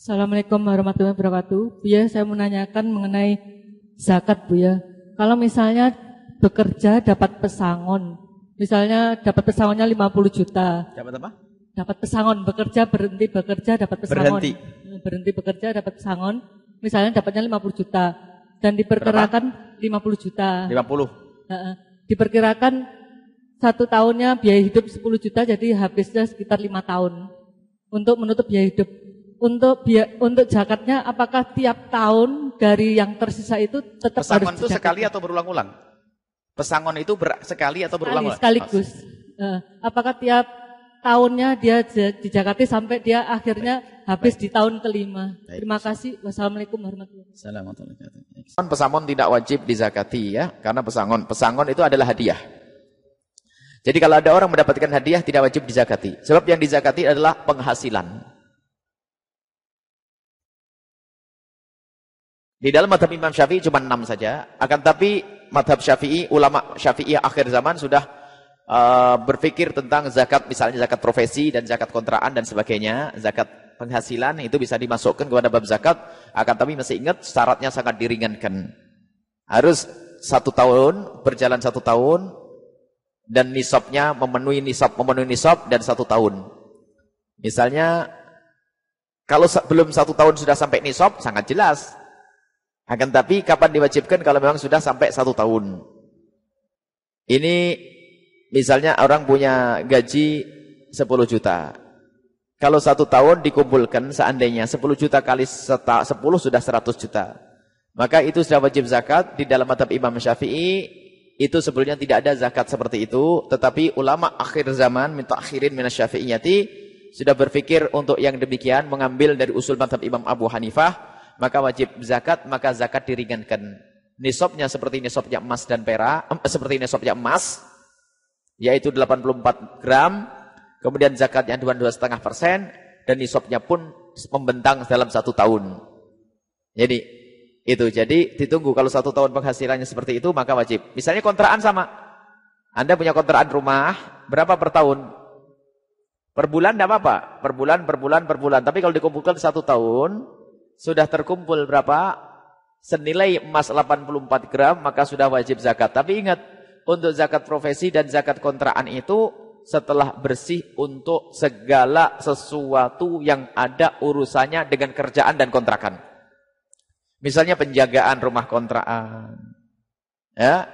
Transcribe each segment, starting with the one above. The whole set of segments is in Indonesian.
Assalamualaikum warahmatullahi wabarakatuh. Bu ya, saya menanyakan mengenai zakat Bu ya. Kalau misalnya bekerja dapat pesangon, misalnya dapat pesangonnya 50 juta. Dapat apa? Dapat pesangon, bekerja berhenti bekerja dapat pesangon. Berhenti. Berhenti bekerja dapat pesangon, misalnya dapatnya 50 juta dan diperkirakan Berapa? 50 juta. 50. diperkirakan satu tahunnya biaya hidup 10 juta jadi habisnya sekitar lima tahun untuk menutup biaya hidup untuk biaya, untuk zakatnya apakah tiap tahun dari yang tersisa itu tetap Pesangon harus itu sekali atau berulang-ulang? Pesangon itu ber, sekali atau berulang-ulang? Sekaligus. Uh, apakah tiap tahunnya dia dijakati sampai dia akhirnya habis Baik. di tahun kelima. Baik. Terima kasih. Wassalamualaikum warahmatullahi wabarakatuh. Pesangon tidak wajib dizakati ya, karena pesangon pesangon itu adalah hadiah. Jadi kalau ada orang mendapatkan hadiah tidak wajib dizakati. Sebab yang dizakati adalah penghasilan. Di dalam madhab Imam Syafi'i cuma enam saja. Akan tapi madhab Syafi'i, ulama Syafi'i akhir zaman sudah uh, berpikir tentang zakat, misalnya zakat profesi dan zakat kontraan dan sebagainya. Zakat penghasilan itu bisa dimasukkan kepada bab zakat. Akan tapi masih ingat syaratnya sangat diringankan. Harus satu tahun, berjalan satu tahun, dan nisabnya memenuhi nisab, memenuhi nisab dan satu tahun. Misalnya, kalau belum satu tahun sudah sampai nisab, sangat jelas. Akan tapi kapan diwajibkan kalau memang sudah sampai satu tahun. Ini misalnya orang punya gaji 10 juta. Kalau satu tahun dikumpulkan seandainya 10 juta kali 10 sudah 100 juta. Maka itu sudah wajib zakat di dalam madhab Imam Syafi'i. Itu sebelumnya tidak ada zakat seperti itu. Tetapi ulama akhir zaman minta akhirin minas syafi'iyati sudah berpikir untuk yang demikian mengambil dari usul madhab Imam Abu Hanifah maka wajib zakat, maka zakat diringankan. Nisabnya seperti nisabnya emas dan perak, eh, seperti nisabnya emas, yaitu 84 gram, kemudian zakatnya 22,5 persen, dan nisabnya pun membentang dalam satu tahun. Jadi, itu. Jadi, ditunggu kalau satu tahun penghasilannya seperti itu, maka wajib. Misalnya kontraan sama. Anda punya kontraan rumah, berapa per tahun? Per bulan tidak apa-apa. Per bulan, per bulan, per bulan. Tapi kalau dikumpulkan satu tahun, sudah terkumpul berapa? Senilai emas 84 gram, maka sudah wajib zakat. Tapi ingat, untuk zakat profesi dan zakat kontraan itu setelah bersih untuk segala sesuatu yang ada urusannya dengan kerjaan dan kontrakan. Misalnya penjagaan rumah kontraan. Ya.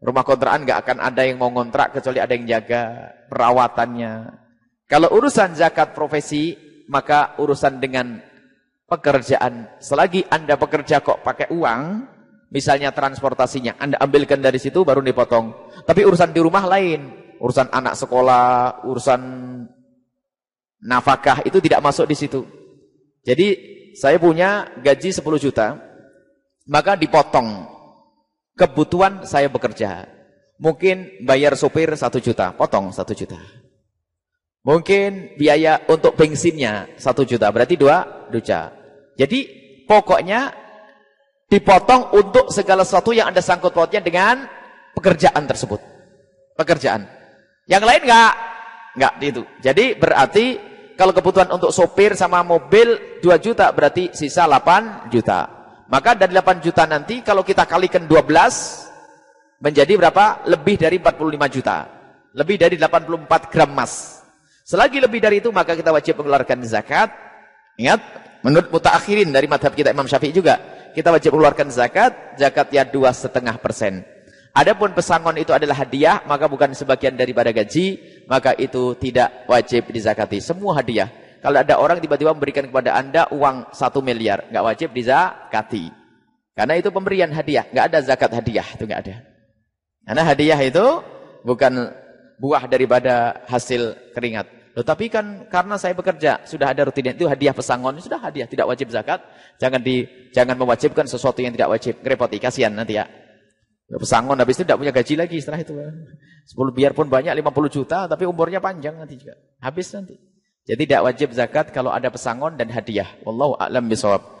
Rumah kontraan nggak akan ada yang mau ngontrak kecuali ada yang jaga perawatannya. Kalau urusan zakat profesi, maka urusan dengan pekerjaan. Selagi Anda bekerja kok pakai uang, misalnya transportasinya, Anda ambilkan dari situ baru dipotong. Tapi urusan di rumah lain, urusan anak sekolah, urusan nafkah itu tidak masuk di situ. Jadi saya punya gaji 10 juta, maka dipotong kebutuhan saya bekerja. Mungkin bayar sopir 1 juta, potong 1 juta. Mungkin biaya untuk bensinnya 1 juta, berarti 2 juta. Jadi pokoknya dipotong untuk segala sesuatu yang ada sangkut pautnya dengan pekerjaan tersebut. Pekerjaan. Yang lain enggak enggak itu. Jadi berarti kalau kebutuhan untuk sopir sama mobil 2 juta berarti sisa 8 juta. Maka dari 8 juta nanti kalau kita kalikan 12 menjadi berapa? Lebih dari 45 juta. Lebih dari 84 gram emas. Selagi lebih dari itu maka kita wajib mengeluarkan zakat. Ingat, Menurut mutaakhirin dari madhab kita Imam Syafi'i juga, kita wajib mengeluarkan zakat, zakat ya dua setengah persen. Adapun pesangon itu adalah hadiah, maka bukan sebagian daripada gaji, maka itu tidak wajib dizakati. Semua hadiah. Kalau ada orang tiba-tiba memberikan kepada anda uang satu miliar, nggak wajib dizakati. Karena itu pemberian hadiah, nggak ada zakat hadiah, itu nggak ada. Karena hadiah itu bukan buah daripada hasil keringat. Loh, tapi kan karena saya bekerja sudah ada rutin itu hadiah pesangon sudah hadiah tidak wajib zakat. Jangan di jangan mewajibkan sesuatu yang tidak wajib. Repoti kasihan nanti ya. Pesangon habis itu tidak punya gaji lagi setelah itu. 10 biarpun banyak 50 juta tapi umurnya panjang nanti juga. Habis nanti. Jadi tidak wajib zakat kalau ada pesangon dan hadiah. Wallahu a'lam bishawab.